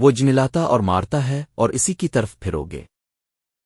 وہ جنلاتا اور مارتا ہے اور اسی کی طرف پھرو گے